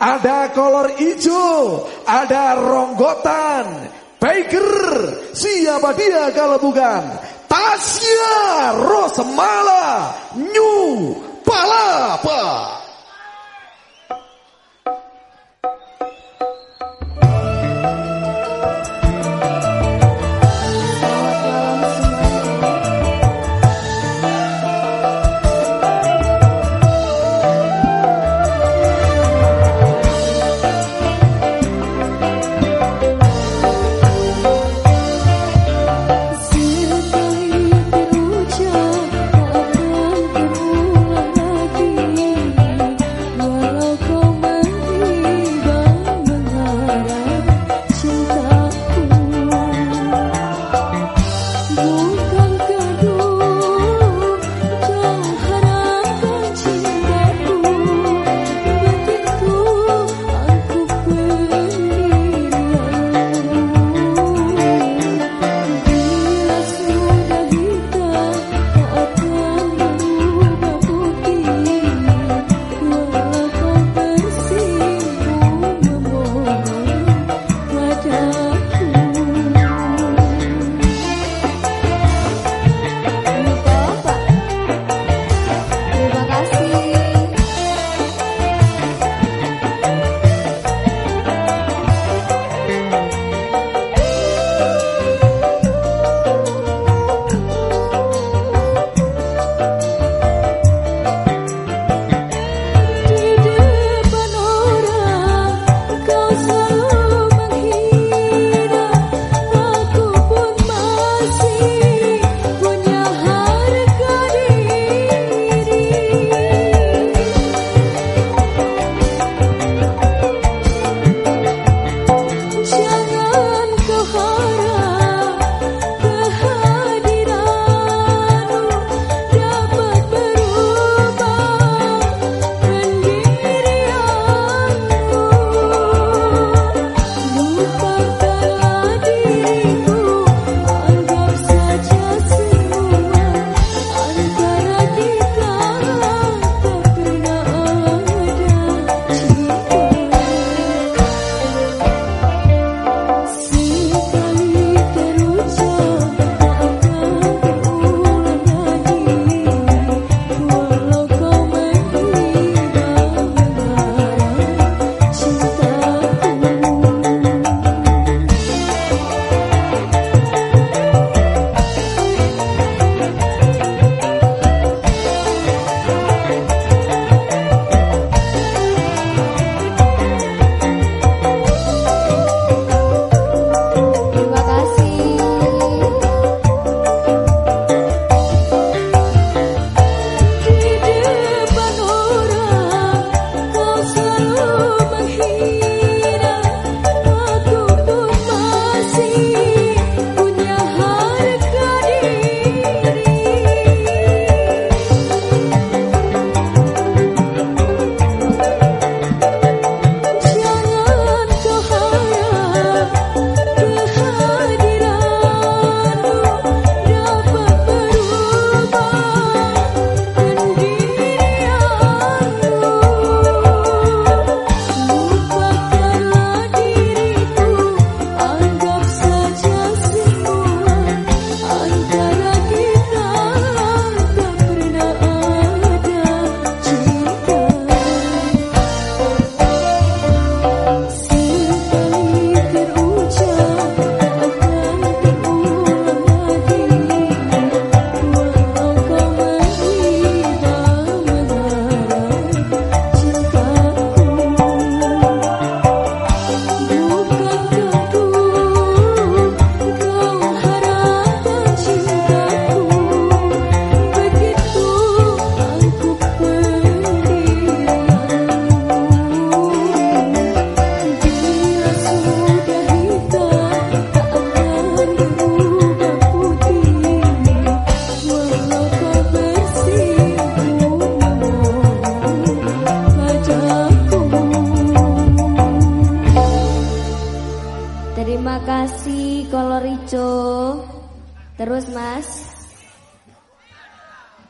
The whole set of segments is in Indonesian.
ada kolor hijau, ada ronggotan, biker. Siapa dia kalau bukan Tasya Rosmala New Palapa.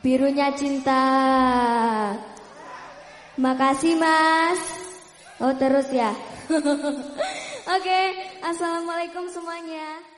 Birunya cinta. Makasih Mas. Oh terus ya. Oke, okay. assalamualaikum semuanya.